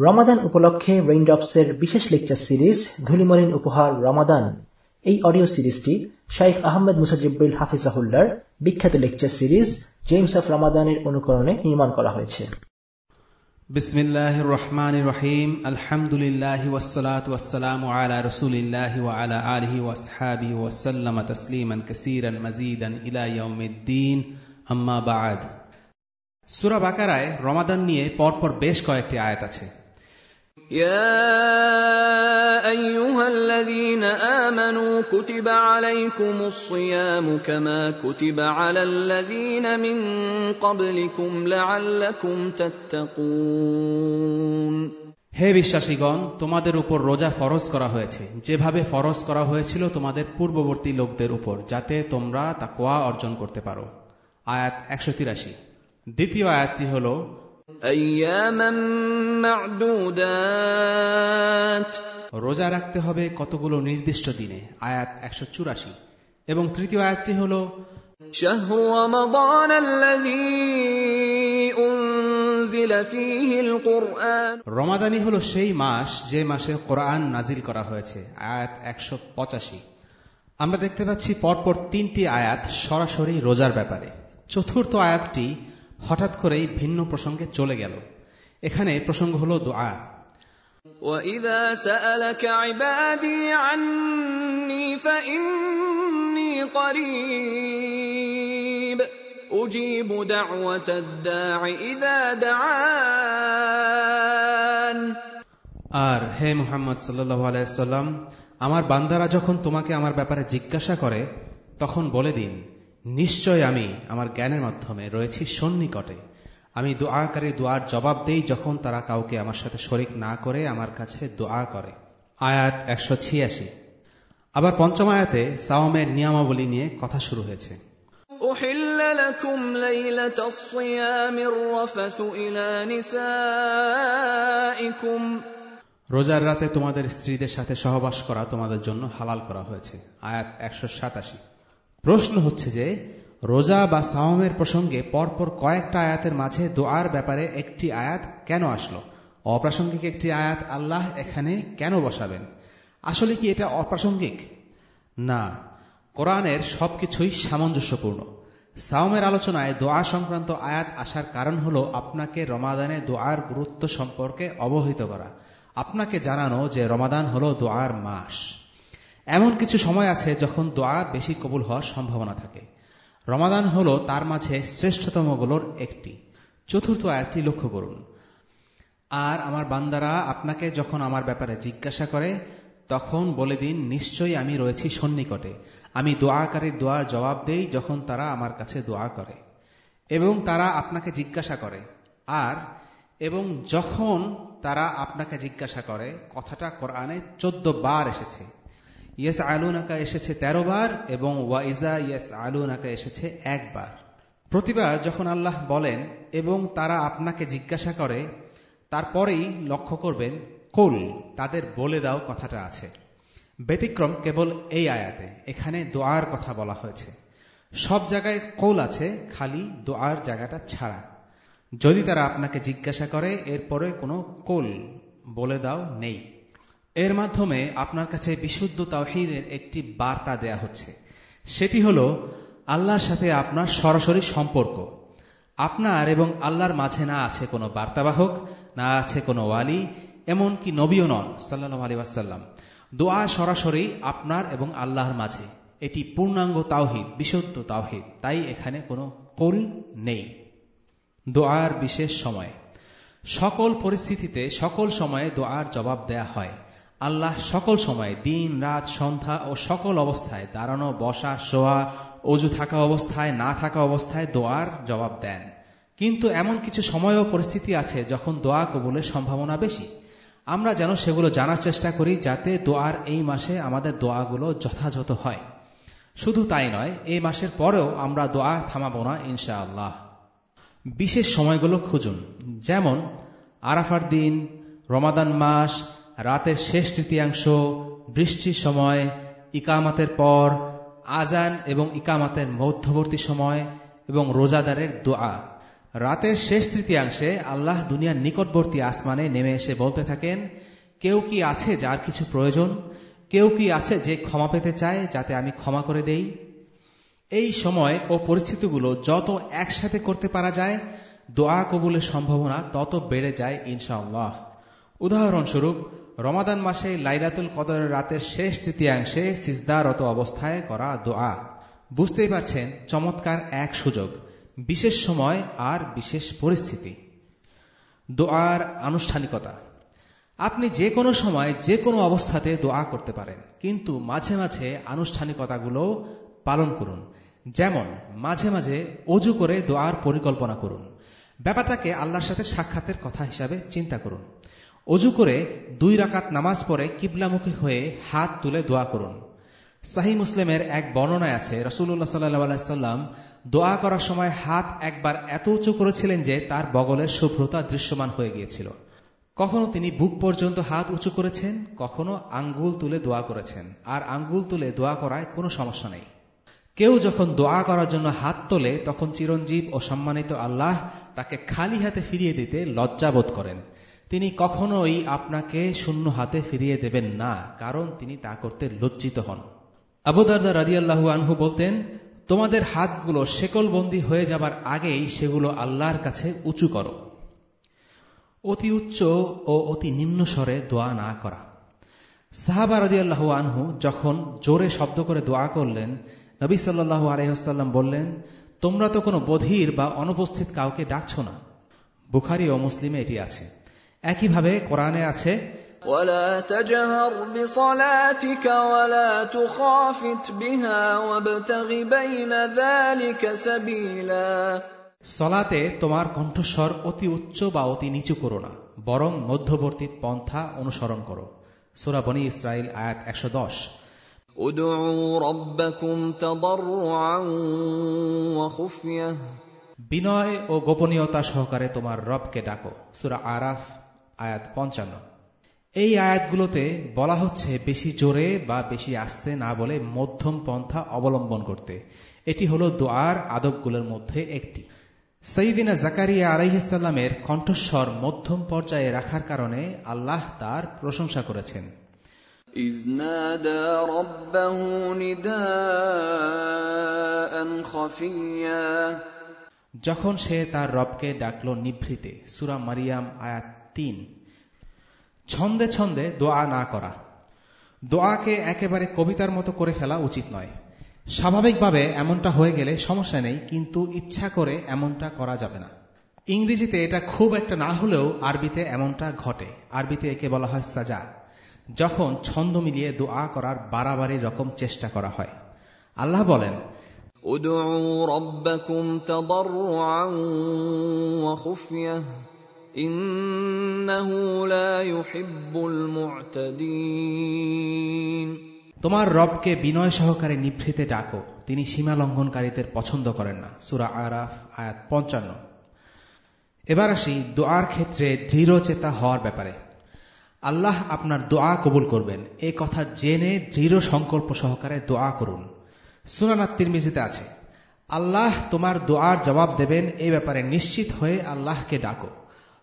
রমাদান উপলক্ষে রেইনড্রপসের বিশেষ lecture series ধুলিমলিন উপহার রমাদান। এই অডিও সিরিজটি শাইখ আহমেদ মুসাজিবুল হাফিজাহুল্লার বিখ্যাত লেকচার সিরিজ জেমস অফ রমাদানের অনুকরণে নির্মাণ করা হয়েছে। বিসমিল্লাহ রহমান রহিম। আলহামদুলিল্লাহ ওয়াসসালাত ওয়াসসালাম আলা রসুলিল্লাহ ওয়া আলা আলিহি ওয়াসহাবি ওয়াসাল্লাম তাসলিমান কাসীরান মাজিদান ইলা ইয়াউমিদ্দিন। আম্মা বা'দ। সূরা বাকারায় রমাদান নিয়ে পরপর বেশ কয়েকটি আয়াত আছে। يا ايها الذين امنوا كتب عليكم الصيام كما كتب على الذين من قبلكم لعلكم تتقون হে বিশ্বাসীগণ তোমাদের উপর রোজা ফরজ করা হয়েছে যেভাবে ফরজ করা হয়েছিল তোমাদের পূর্ববর্তী লোকদের উপর যাতে তোমরা তা কোয়া অর্জন করতে পারো আয়াত একশো তিরাশি দ্বিতীয় আয়াতটি হল اياما معدودات রোজা রাখতে হবে কতগুলো নির্দিষ্ট দিনে? আয়াত একশো চুরাশি। এবং তৃতীয় আয়াতটি হল রমাদানি হল সেই মাস যে মাসে কোরআন নাজিল করা হয়েছে। আয়াত একশো পঁচাশি। আমরা দেখতে পাচ্ছি পরপর তিনটি আয়াত সরাসরি রোজার ব্যাপারে। চতুর্থ আয়াতটি হঠাৎ করেই ভিন্ন প্রসঙ্গে চলে গেল এখানে প্রসঙ্গ হলো দোয়া واذا سالك عبادي عني فاني قريب اجيب دعوه الداع اذا دعان আর হে মুহাম্মদ সাল্লাহ আলাইসাল্লাম আমার বান্দারা যখন তোমাকে আমার ব্যাপারে জিজ্ঞাসা করে তখন বলে দিন নিশ্চয় আমি আমার জ্ঞানের মাধ্যমে রয়েছি সন্নিকটে আমি দোয়াকারী দোয়ার জবাব দেই যখন তারা কাউকে আমার সাথে শরিক না করে আমার কাছে দোয়া করে আয়াত একশো ছিয়াশি আবার পঞ্চম আয়াতে সাওমের নিয়মাবলী নিয়ে কথা শুরু হয়েছে احل لكم ليله الصيام الرفث الى نسائكم রোজার রাতে তোমাদের স্ত্রীদের সাথে সহবাস করা তোমাদের জন্য হালাল করা হয়েছে আয়াত একশো সাতাশি প্রশ্ন হচ্ছে যে, রোজা বা সাওমের প্রসঙ্গে পরপর কয়েকটা আয়াতের মাঝে দোয়ার ব্যাপারে একটি আয়াত কেন আসলো? অপ্রাসঙ্গিক একটি আয়াত আল্লাহ এখানে কেন বসাবেন? আসলে কি এটা অপ্রাসঙ্গিক? না। কোরআনের সবকিছুই সামঞ্জস্যপূর্ণ। সাওমের আলোচনায় দোয়া সংক্রান্ত আয়াত আসার কারণ হল আপনাকে রমাদানে দোয়ার গুরুত্ব সম্পর্কে অবহিত করা। আপনাকে জানানো যে রমাদান হল দোয়ার মাস। এমন কিছু সময় আছে যখন দোয়া বেশি কবুল হওয়ার সম্ভাবনা থাকে। রমাদান হল তার মাঝে শ্রেষ্ঠতমগুলোর একটি। চতুর্থ আয়াতটি লক্ষ্য করুন। আর আমার বান্দারা আপনাকে যখন আমার ব্যাপারে জিজ্ঞাসা করে, তখন বলে দিন, নিশ্চয়ই আমি রয়েছি সন্নিকটে। আমি দোয়াকারীর দোয়ার জবাব দেই যখন তারা আমার কাছে দোয়া করে। এবং তারা আপনাকে জিজ্ঞাসা করে। আর, এবং যখন তারা আপনাকে জিজ্ঞাসা করে, কথাটা কোরআনে চোদ্দ বার এসেছে। ইয়েস আলুনাকা এসেছে তেরো বার এবং ওয়াইজা ইয়েস আলুনাকা এসেছে একবার প্রতিবার যখন আল্লাহ বলেন এবং তারা আপনাকে জিজ্ঞাসা করে, তারপরেই লক্ষ্য করবেন, কুল, তাদের বলে দাও কথাটা আছে। ব্যতিক্রম কেবল এই আয়াতে, এখানে দোয়ার কথা বলা হয়েছে। সব জায়গায় কৌল আছে, খালি দোয়ার জায়গাটা ছাড়া। যদি তারা আপনাকে জিজ্ঞাসা করে, এরপরে কোনো কোল বলে দাও নেই। এর মাধ্যমে আপনার কাছে বিশুদ্ধ তাওহিদের একটি বার্তা দেয়া হচ্ছে। সেটি হল, আল্লাহর সাথে আপনার সরাসরি সম্পর্ক। আপনার এবং আল্লাহর মাঝে না আছে কোনো বার্তাবাহক, না আছে কোনো ওয়ালি, এমনকি নবীও নন সাল্লাহ আলী ওয়াসাল্লাম। দোয়া সরাসরি আপনার এবং আল্লাহর মাঝে। এটি পূর্ণাঙ্গ তাওহিদ, বিশুদ্ধ তাওহিদ, তাই এখানে কোনো কোল নেই। দোয়ার বিশেষ সময়। সকল পরিস্থিতিতে, সকল সময়ে দোয়ার জবাব দেয়া হয়। আল্লাহ সকল সময় দিন, রাত, সন্ধ্যা ও সকল অবস্থায় দাঁড়ানো, বসা, শোয়া, অজু থাকা অবস্থায়, না থাকা অবস্থায় দোয়ার জবাব দেন। কিন্তু এমন কিছু সময় ও পরিস্থিতি আছে যখন দোয়া কবুলের সম্ভাবনা বেশি। আমরা যেন সেগুলো জানার চেষ্টা করি যাতে দোয়ার এই মাসে আমাদের দোয়াগুলো যথাযথ হয়। শুধু তাই নয়, এই মাসের পরেও আমরা দোয়া থামাবো না, ইনশাআল্লাহ। বিশেষ সময়গুলো খুঁজুন। যেমন আরাফার দিন, রমাদান মাস রাতের শেষ তৃতীয়াংশ, বৃষ্টির সময়, ইকামাতের পর আজান এবং ইকামাতের মধ্যবর্তী সময় এবং রোজাদারের দোয়া। রাতের শেষ তৃতীয়াংশে আল্লাহ দুনিয়ার নিকটবর্তী আসমানে নেমে এসে বলতে থাকেন, কেউ কি আছে যার কিছু প্রয়োজন? কেউ কি আছে যে ক্ষমা পেতে চায় যাতে আমি ক্ষমা করে দেই? এই সময় ও পরিস্থিতিগুলো যত একসাথে করতে পারা যায়, দোয়া কবুলের সম্ভাবনা তত বেড়ে যায় ইনশাআল্লাহ। উদাহরণস্বরূপ রমাদান মাসে লাইলাতুল কদরের রাতের শেষ তৃতীয়াংশে সিজদারত অবস্থায় করা দোয়া। বুঝতেই পারছেন, চমৎকার এক সুযোগ, বিশেষ সময় আর বিশেষ পরিস্থিতি। দোয়ার আনুষ্ঠানিকতা। আপনি যে কোনো সময় যে কোনো অবস্থাতে দোয়া করতে পারেন, কিন্তু মাঝে মাঝে আনুষ্ঠানিকতাগুলো পালন করুন। যেমন, মাঝে মাঝে অজু করে দোয়ার পরিকল্পনা করুন। ব্যাপারটাকে আল্লাহর সাথে সাক্ষাতের কথা হিসাবে চিন্তা করুন। অজু করে দুই রাকাত নামাজ পড়ে কিবলামুখী হয়ে হাত তুলে দোয়া করুন। সাহি মুসলিমের এক বর্ণনায় আছে রসুল্লাহ সাল্লাম দোয়া করার সময় হাত একবার এত উঁচু করেছিলেন যে তার বগলের শুভ্রতা দৃশ্যমান হয়ে গিয়েছিল। কখনো তিনি বুক পর্যন্ত হাত উঁচু করেছেন, কখনো আঙ্গুল তুলে দোয়া করেছেন। আর আঙ্গুল তুলে দোয়া করায় কোনো সমস্যা নেই। কেউ যখন দোয়া করার জন্য হাত তোলে, তখন চিরঞ্জীব ও সম্মানিত আল্লাহ তাকে খালি হাতে ফিরিয়ে দিতে লজ্জাবোধ করেন। তিনি কখনোই আপনাকে শূন্য হাতে ফিরিয়ে দেবেন না, কারণ তিনি তা করতে লজ্জিত হন। আবুদারদা রাদিয়াল্লাহু আনহু বলতেন, তোমাদের হাতগুলো শেকলবন্দি হয়ে যাবার আগেই সেগুলো আল্লাহর কাছে উঁচু করো। অতি উচ্চ ও অতি নিম্ন স্বরে দোয়া না করা। সাহাবা রাদিয়াল্লাহু আনহু যখন জোরে শব্দ করে দোয়া করলেন, নবী সাল্লাহ আলহ্লাম বললেন, তোমরা তো কোনো বধির বা অনুপস্থিত কাউকে ডাকছ না। বুখারি ও মুসলিমে এটি আছে। একইভাবে কোরআনে আছে ولا تجهر بصلاتك ولا تخافت بها وابتغ بين ذلك سبيلا সলাতে তোমার কণ্ঠস্বর অতি উচ্চ বা অতি নিচু করো না বরং মধ্যবর্তী পন্থা অনুসরণ করো সোরা বনি ইসরায়েল আয়াত একশো দশ ادعوا ربكم تضرعا وخفيه বিনয় ও গোপনীয়তা সহকারে তোমার রবকে ডাকো সুরা আরাফ আয়াত পঞ্চান্ন এই আয়াতগুলোতে বলা হচ্ছে বেশি জোরে বা বেশি আস্তে না বলে মধ্যম পন্থা অবলম্বন করতে এটি হল দোয়ার আদবগুলোর মধ্যে একটি সঈদিনা জাকারিয়া আলাইহিসাল্লামের কণ্ঠস্বর মধ্যম পর্যায়ে রাখার কারণে আল্লাহ তার প্রশংসা করেছেন إذ نادى ربه نداء خفيا যখন সে তার রবকে ডাকল নিভৃতে সুরা মারিয়াম আয়াত তিন। ছন্দে ছন্দে দোয়া না করা। দোয়াকে একেবারে কবিতার মতো করে ফেলা উচিত নয়। স্বাভাবিকভাবে এমনটা হয়ে গেলে সমস্যা নেই, কিন্তু ইচ্ছা করে এমনটা করা যাবে না। ইংরেজিতে এটা খুব একটা না হলেও আরবিতে এমনটা ঘটে। আরবিতে একে বলা হয় সাজা। যখন ছন্দ মিলিয়ে দোয়া করার বাড়াবাড়ি রকম চেষ্টা করা হয়। আল্লাহ বলেন উদু রব্বাকুম তাদাররুআন ওয়া তোমার রবকে বিনয় সহকারে নিভৃতে ডাকো, তিনি সীমা লঙ্ঘনকারীদের পছন্দ করেন না। সুরা আরাফ, আয়াত পঞ্চান্ন। এবার আসি দোয়ার ক্ষেত্রে দৃঢ় চেতা হওয়ার ব্যাপারে। আল্লাহ আপনার দোয়া কবুল করবেন। এ কথা জেনে দৃঢ় সংকল্প সহকারে দোয়া করুন। সুনানাত তিরমিজিতে আছে, আল্লাহ তোমার দোয়ার জবাব দেবেন, এ ব্যাপারে নিশ্চিত হয়ে আল্লাহকে ডাকো।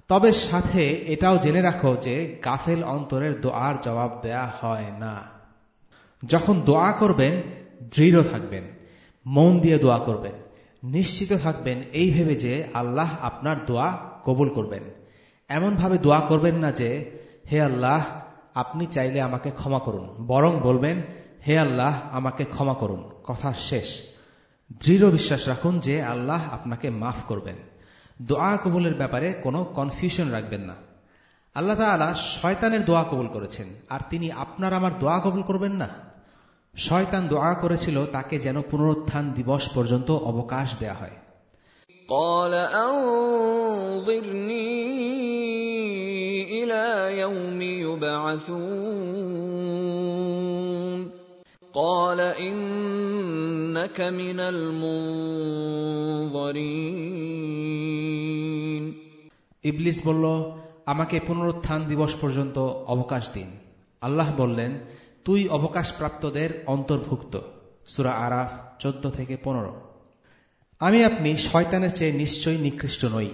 তবে সাথে এটাও জেনে রাখো যে গাফেল অন্তরের দোয়ার জবাব দেয়া হয় না। যখন দোয়া করবেন, দৃঢ় থাকবেন, মন দিয়ে দোয়া করবেন, নিশ্চিত থাকবেন এই ভেবে যে আল্লাহ আপনার দোয়া কবুল করবেন। এমনভাবে দোয়া করবেন না যে, হে আল্লাহ, আপনি চাইলে আমাকে ক্ষমা করুন। বরং বলবেন, হে আল্লাহ, আমাকে ক্ষমা করুন। কথা শেষ। দৃঢ় বিশ্বাস রাখুন যে আল্লাহ আপনাকে মাফ করবেন। দোয়া কবুলের ব্যাপারে কোনো কনফিউশন রাখবেন না আল্লাহ তালা শয়তানের দোয়া কবুল করেছেন আর তিনি আপনার আমার দোয়া কবুল করবেন না শয়তান দোয়া করেছিল তাকে যেন পুনরুত্থান দিবস পর্যন্ত অবকাশ দেয়া হয় قال انظرني الى يوم يبعثون قال انك من المنظرين ইবলিস বলল আমাকে পুনরুত্থান দিবস পর্যন্ত অবকাশ দিন আল্লাহ বললেন তুই অবকাশপ্রাপ্তদের অন্তর্ভুক্ত সুরা আরাফ চোদ্দ থেকে পনেরো আমি আপনি শয়তানের চেয়ে নিশ্চয়ই নিকৃষ্ট নই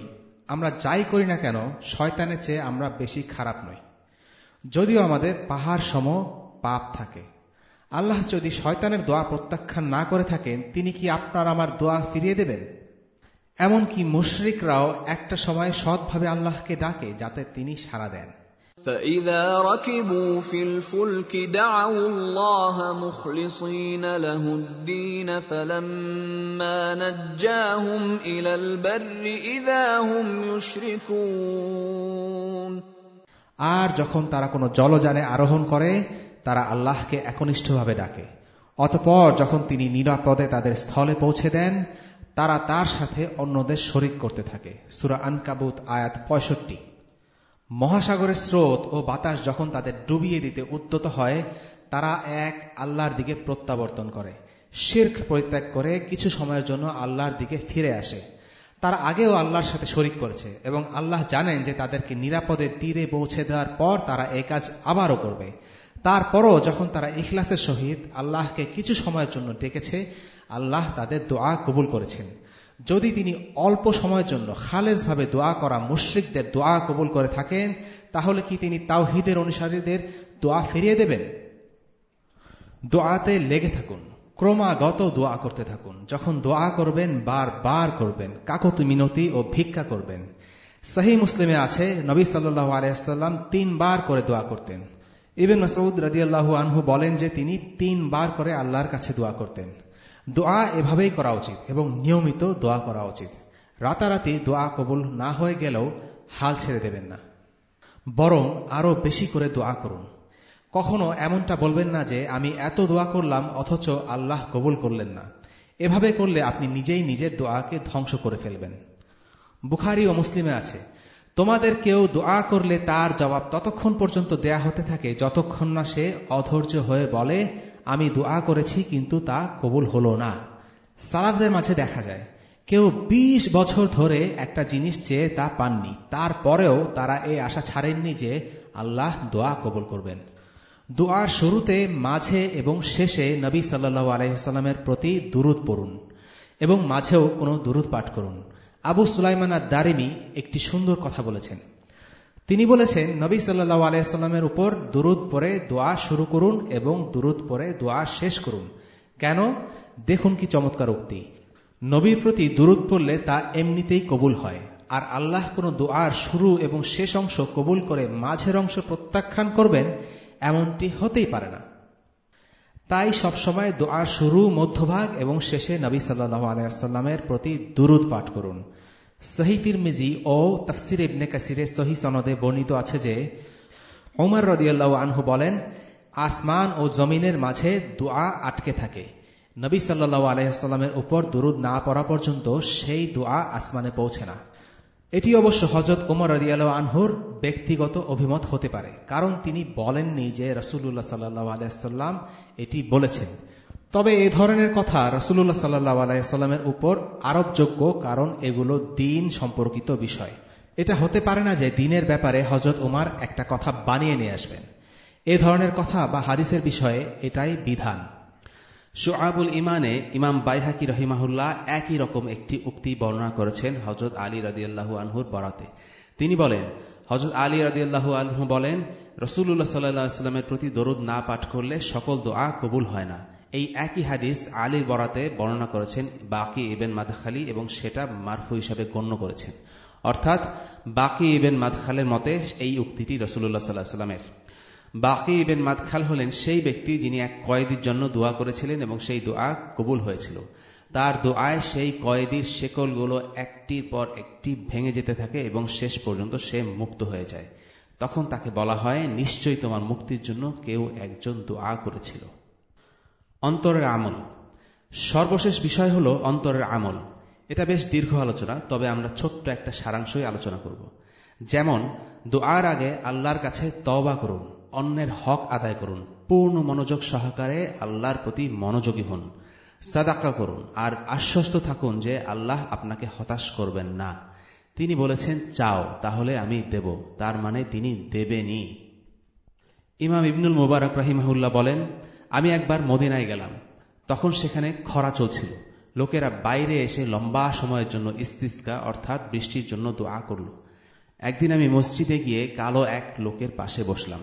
আমরা যাই করি না কেন শয়তানের চেয়ে আমরা বেশি খারাপ নই যদিও আমাদের পাহাড় সম পাপ থাকে আল্লাহ যদি শয়তানের দোয়া প্রত্যাখ্যান না করে থাকেন তিনি কি আপনার আমার দোয়া ফিরিয়ে দেবেন এমনকি মুশরিকরাও একটা সময় সৎভাবে আল্লাহকে ডাকে যাতে তিনি সাড়া দেন فإذا ركبوا في الفلك دعوا الله مخلصين له الدين فلما نجاهم إلى البر إذا هم يشركون আর যখন তারা কোনো জলযানে আরোহণ করে তারা আল্লাহকে একনিষ্ঠভাবে ডাকে। অতপর যখন তিনি নিরাপদে তাদের স্থলে পৌঁছে দেন, তারা তার সাথে অন্যদের শরিক করতে থাকে। সুরা আনকাবুত আয়াত পঁয়ষট্টি। মহাসাগরের স্রোত ও বাতাস যখন তাদের ডুবিয়ে দিতে উদ্যত হয়, তারা এক আল্লাহর দিকে প্রত্যাবর্তন করে। শির্ক পরিত্যাগ করে কিছু সময়ের জন্য আল্লাহর দিকে ফিরে আসে। তারা আগেও আল্লাহর সাথে শরিক করেছে এবং আল্লাহ জানেন যে তাদেরকে নিরাপদে তীরে পৌঁছে দেওয়ার পর তারা এই কাজ আবারও করবে। তারপরও যখন তারা ইখলাসের সহিত আল্লাহকে কিছু সময়ের জন্য ডেকেছে, আল্লাহ তাদের দোয়া কবুল করেছেন। যদি তিনি অল্প সময়ের জন্য খালেজভাবে দোয়া করা মুশ্রিকদের দোয়া কবুল করে থাকেন, তাহলে কি তিনি তাওহিদের অনুসারীদের দোয়া ফিরিয়ে দেবেন? দোয়াতে লেগে থাকুন, ক্রমাগত দোয়া করতে থাকুন। যখন দোয়া করবেন বার বার করবেন, কাকতি মিনতি ও ভিক্ষা করবেন। সাহি মুসলিমে আছে, নবী সাল্লাহ আলাইসাল্লাম তিনবার করে দোয়া করতেন। ইবেন মাসউদ রাজিয়াল্লাহু আনহু বলেন যে তিনি তিনবার করে আল্লাহর কাছে দোয়া করতেন। দোয়া এভাবেই করা উচিত এবং নিয়মিত দোয়া করা উচিত। রাতারাতি দোয়া কবুল না হয়ে গেলেও হাল ছেড়ে দেবেন না। বরং আরও বেশি করে দোয়া করুন। কখনো এমনটা বলবেন না যে, আমি এত দোয়া করলাম, অথচ আল্লাহ কবুল করলেন না। এভাবে করলে আপনি নিজেই নিজের দোয়াকে ধ্বংস করে ফেলবেন। বুখারি ও মুসলিমে আছে তোমাদের কেউ দোয়া করলে তার জবাব ততক্ষণ পর্যন্ত দেয়া হতে থাকে যতক্ষণ না সে অধৈর্য হয়ে বলে, আমি দোয়া করেছি, কিন্তু তা কবুল হলো না। সালাফদের মাঝে দেখা যায়, কেউ ২০ বছর ধরে একটা জিনিস চেয়ে তা পাননি। তারপরেও তারা এই আশা ছাড়েননি যে আল্লাহ দোয়া কবুল করবেন। দোয়ার শুরুতে, মাঝে এবং শেষে নবী সাল্লু আলহিসাল্লামের প্রতি দুরুদ পড়ুন এবং মাঝেও কোনো দুরুদ পাঠ করুন। আবু সুলাইমান আর দারিমি একটি সুন্দর কথা বলেছেন। তিনি বলেছেন, নবী সাল্লাহ আলাইস্লামের উপর দুরুদ পরে দোয়া শুরু করুন এবং দুরুদ পরে দোয়া শেষ করুন। কেন? দেখুন কি চমৎকার উক্তি। নবীর প্রতি দুরুদ পড়লে তা এমনিতেই কবুল হয়, আর আল্লাহ কোনো দোয়ার শুরু এবং শেষ অংশ কবুল করে মাঝের অংশ প্রত্যাখ্যান করবেন, এমনটি হতেই পারে না। তাই সবসময় দোয়ার শুরু, মধ্যভাগ এবং শেষে নবী সাল্লাহ আলাইসাল্লামের প্রতি দুরুদ পাঠ করুন। সহি তিরমিজি ও তফসির ইবনে কাসিরে সহি সনদে বর্ণিত আছে যে ওমর রদিয়াল্লাহ আনহু বলেন, আসমান ও জমিনের মাঝে দোয়া আটকে থাকে। নবী সাল্লাহ আলহামের উপর দুরুদ না পড়া পর্যন্ত সেই দোয়া আসমানে পৌঁছে না। এটি অবশ্য হজরত ওমর রদিয়াল আনহুর ব্যক্তিগত অভিমত হতে পারে, কারণ তিনি বলেননি যে রসুল্লাহ সাল্লাহ আলাইসাল্লাম এটি বলেছেন। তবে এ ধরনের কথা রসুল্লাহ সাল্লাহ আলাইসাল্লামের উপর আরোপযোগ্য কারণ এগুলো দিন সম্পর্কিত বিষয়। এটা হতে পারে না যে দিনের ব্যাপারে হজরত উমার একটা কথা বানিয়ে নিয়ে আসবেন। এ ধরনের কথা বা হাদিসের বিষয়ে এটাই বিধান। শোয়াবুল ইমানে ইমাম বাইহাকি রহিমাহুল্লাহ একই রকম একটি উক্তি বর্ণনা করেছেন হজরত আলী রাদিয়াল্লাহু আনহুর বরাতে। তিনি বলেন হজরত আলী রাদিয়াল্লাহু আনহু বলেন রসুল্লাহ সাল্লাহামের প্রতি দরুদ না পাঠ করলে সকল দোয়া কবুল হয় না। এই একই হাদিস আলীর বরাতে বর্ণনা করেছেন বাকি ইবেন মাদখালি এবং সেটা মারফু হিসাবে গণ্য করেছেন। অর্থাৎ বাকি ইবেন মাদখালের মতে এই উক্তিটি রসুল্লাহ সাল্লাহ সাল্লামের বাকি ইবেন মাদখাল হলেন সেই ব্যক্তি যিনি এক কয়েদির জন্য দোয়া করেছিলেন এবং সেই দোয়া কবুল হয়েছিল। তার দোয়ায় সেই কয়েদির শেকলগুলো একটির পর একটি ভেঙে যেতে থাকে এবং শেষ পর্যন্ত সে মুক্ত হয়ে যায়। তখন তাকে বলা হয়, নিশ্চয়ই তোমার মুক্তির জন্য কেউ একজন দোয়া করেছিল। অন্তরের আমল। সর্বশেষ বিষয় হল অন্তরের আমল। এটা বেশ দীর্ঘ আলোচনা, তবে আমরা ছোট্ট একটা সারাংশই আলোচনা করব। যেমন, দোয়ার আগে আল্লাহর কাছে তওবা করুন। অন্যের হক আদায় করুন। পূর্ণ মনোযোগ সহকারে আল্লাহর প্রতি মনোযোগী হন। সাদাক্কা করুন আর আশ্বস্ত থাকুন যে আল্লাহ আপনাকে হতাশ করবেন না। তিনি বলেছেন, চাও, তাহলে আমি দেব। তার মানে তিনি দেবেনি ইমাম ইবনুল মুবারক রাহিমাহুল্লাহ বলেন, আমি একবার মদিনায় গেলাম। তখন সেখানে খরা চলছিল। লোকেরা বাইরে এসে লম্বা সময়ের জন্য ইস্তিস্কা, অর্থাৎ বৃষ্টির জন্য দোয়া করল। একদিন আমি মসজিদে গিয়ে কালো এক লোকের পাশে বসলাম।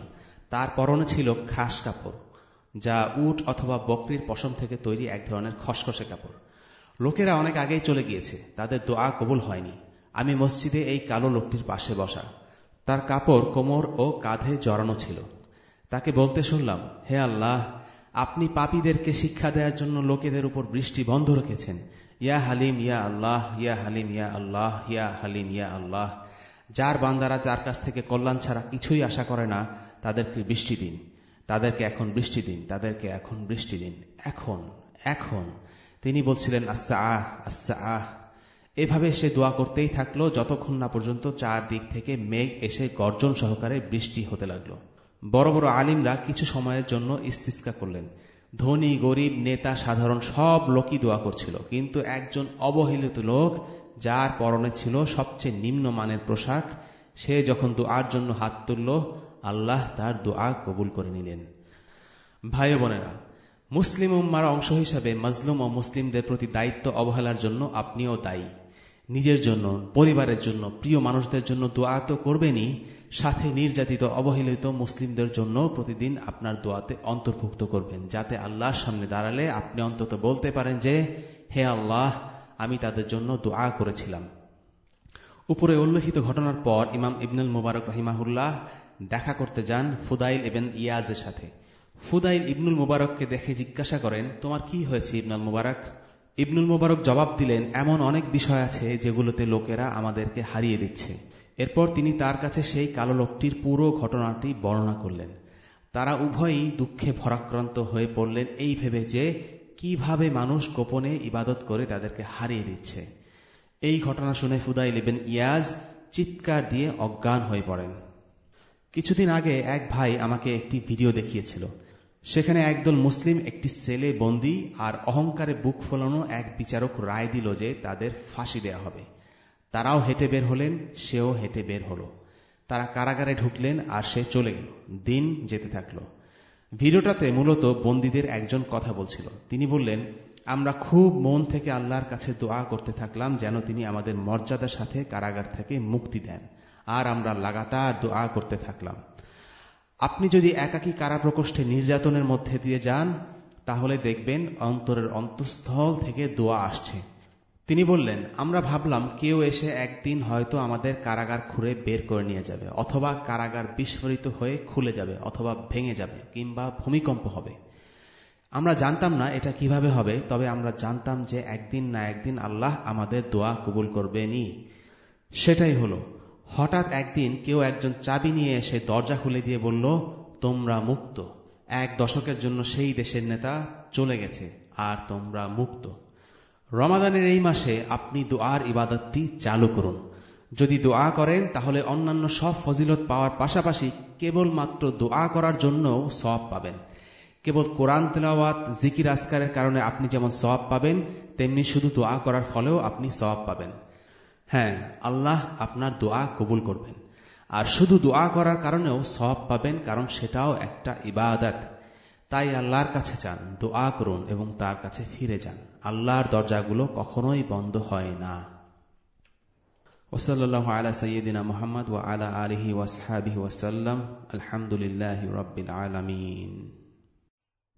তার পরনে ছিল খাস কাপড়, যা উট অথবা বকরির পশম থেকে তৈরি এক ধরনের খসখসে কাপড়। লোকেরা অনেক আগেই চলে গিয়েছে, তাদের দোয়া কবুল হয়নি। আমি মসজিদে এই কালো লোকটির পাশে বসা। তার কাপড় কোমর ও কাঁধে জড়ানো ছিল। তাকে বলতে শুনলাম, হে আল্লাহ, আপনি পাপীদেরকে শিক্ষা দেওয়ার জন্য লোকেদের উপর বৃষ্টি বন্ধ রেখেছেন। ইয়া হালিম, ইয়া আল্লাহ, ইয়া হালিম, ইয়া আল্লাহ, ইয়া হালিম, ইয়া আল্লাহ। যার বান্দারা যার কাছ থেকে কল্যাণ ছাড়া কিছুই আশা করে না তাদেরকে বৃষ্টি দিন। তাদেরকে এখন বৃষ্টি দিন। তাদেরকে এখন বৃষ্টি দিন। এখন এখন। তিনি বলছিলেন আচ্ছা আহ আচ্ছা আহ এভাবে সে দোয়া করতেই থাকল, যতক্ষণ না পর্যন্ত চারদিক থেকে মেঘ এসে গর্জন সহকারে বৃষ্টি হতে লাগল। বড় বড় আলিমরা কিছু সময়ের জন্য ইস্তিস্কা করলেন। ধনী, গরিব, নেতা, সাধারণ সব লোকই দোয়া করছিল। কিন্তু একজন অবহেলিত লোক, যার পরনে ছিল সবচেয়ে নিম্নমানের পোশাক, সে যখন দোয়ার জন্য হাত তুলল আল্লাহ তার দোয়া কবুল করে নিলেন। ভাই বোনেরা, মুসলিম উম্মার অংশ হিসাবে মজলুম ও মুসলিমদের প্রতি দায়িত্ব অবহেলার জন্য আপনিও দায়ী। নিজের জন্য, পরিবারের জন্য, প্রিয় মানুষদের জন্য দোয়া তো করবেনই, সাথে নির্যাতিত, অবহেলিত মুসলিমদের জন্য প্রতিদিন আপনার দোয়াতে অন্তর্ভুক্ত করবেন, যাতে আল্লাহর সামনে দাঁড়ালে আপনি অন্তত বলতে পারেন যে, হে আল্লাহ, আমি তাদের জন্য দোয়া করেছিলাম। উপরে উল্লেখিত ঘটনার পর ইমাম ইবনুল মুবারক রহিমাহুল্লাহ দেখা করতে যান ফুদাইল এবেন ইয়াজের সাথে। ফুদাইল ইবনুল মুবারককে দেখে জিজ্ঞাসা করেন, তোমার কি হয়েছে ইবনুল মুবারক? ইবনুল মুবারক জবাব দিলেন, এমন অনেক বিষয় আছে যেগুলোতে লোকেরা আমাদেরকে হারিয়ে দিচ্ছে। এরপর তিনি তার কাছে সেই কালো লোকটির পুরো ঘটনাটি বর্ণনা করলেন। তারা উভয়ই দুঃখে ভরাক্রান্ত হয়ে পড়লেন এই ভেবে যে কীভাবে মানুষ গোপনে ইবাদত করে তাদেরকে হারিয়ে দিচ্ছে। এই ঘটনা শুনে ফুদাইল ইবেন ইয়াজ চিৎকার দিয়ে অজ্ঞান হয়ে পড়েন। কিছুদিন আগে এক ভাই আমাকে একটি ভিডিও দেখিয়েছিল। সেখানে একদল মুসলিম একটি সেলে বন্দি আর অহংকারে বুক ফোলানো এক বিচারক রায় দিল যে তাদের ফাঁসি দেয়া হবে। তারাও হেঁটে বের হলেন, সেও হেঁটে বের হলো। তারা কারাগারে ঢুকলেন আর সে চলে গেল, দিন যেতে থাকল। ভিডিওটাতে মূলত বন্দীদের একজন কথা বলছিল। তিনি বললেন আমরা খুব মন থেকে আল্লাহর কাছে দোয়া করতে থাকলাম যেন তিনি আমাদের মর্যাদার সাথে কারাগার থেকে মুক্তি দেন। আর আমরা লাগাতার দোয়া করতে থাকলাম। আপনি যদি একাকী কারা প্রকোষ্ঠে নির্যাতনের মধ্যে দিয়ে যান, তাহলে দেখবেন অন্তরের অন্তঃস্থল থেকে দোয়া আসছে। তিনি বললেন, আমরা ভাবলাম কেউ এসে একদিন হয়তো আমাদের কারাগার খুঁড়ে বের করে নিয়ে যাবে, অথবা কারাগার বিস্ফোরিত হয়ে খুলে যাবে, অথবা ভেঙে যাবে, কিংবা ভূমিকম্প হবে। আমরা জানতাম না এটা কীভাবে হবে, তবে আমরা জানতাম যে একদিন না একদিন আল্লাহ আমাদের দোয়া কবুল করবেনি সেটাই হলো, হঠাৎ একদিন কেউ একজন চাবি নিয়ে এসে দরজা খুলে দিয়ে বলল, তোমরা মুক্ত। এক দশকের জন্য সেই দেশের নেতা চলে গেছে, আর তোমরা মুক্ত। রমাদানের এই মাসে আপনি দোয়ার ইবাদতটি চালু করুন। যদি দোয়া করেন, তাহলে অন্যান্য সব ফজিলত পাওয়ার পাশাপাশি কেবলমাত্র দোয়া করার জন্য সব পাবেন। কেবল কোরআন তেলাওয়াত, জিকির আসকারের কারণে আপনি যেমন সব পাবেন, তেমনি শুধু দোয়া করার ফলেও আপনি সব পাবেন। হ্যাঁ আল্লাহ আপনার দোয়া কবুল করবেন। আর শুধু দোয়া করার কারণেও সব পাবেন, কারণ সেটাও একটা ইবাদত। তাই আল্লাহর কাছে যান, দোয়া করুন এবং তার কাছে ফিরে যান। আল্লাহর দরজাগুলো কখনোই বন্ধ হয় না। ওসল্লাহ আলা সৈয়দিনা মোহাম্মদ ও আলা আলহি ওয়াসহাবিহি ওয়াসাল্লাম আলহামদুলিল্লাহ রব্বিল আলমিন।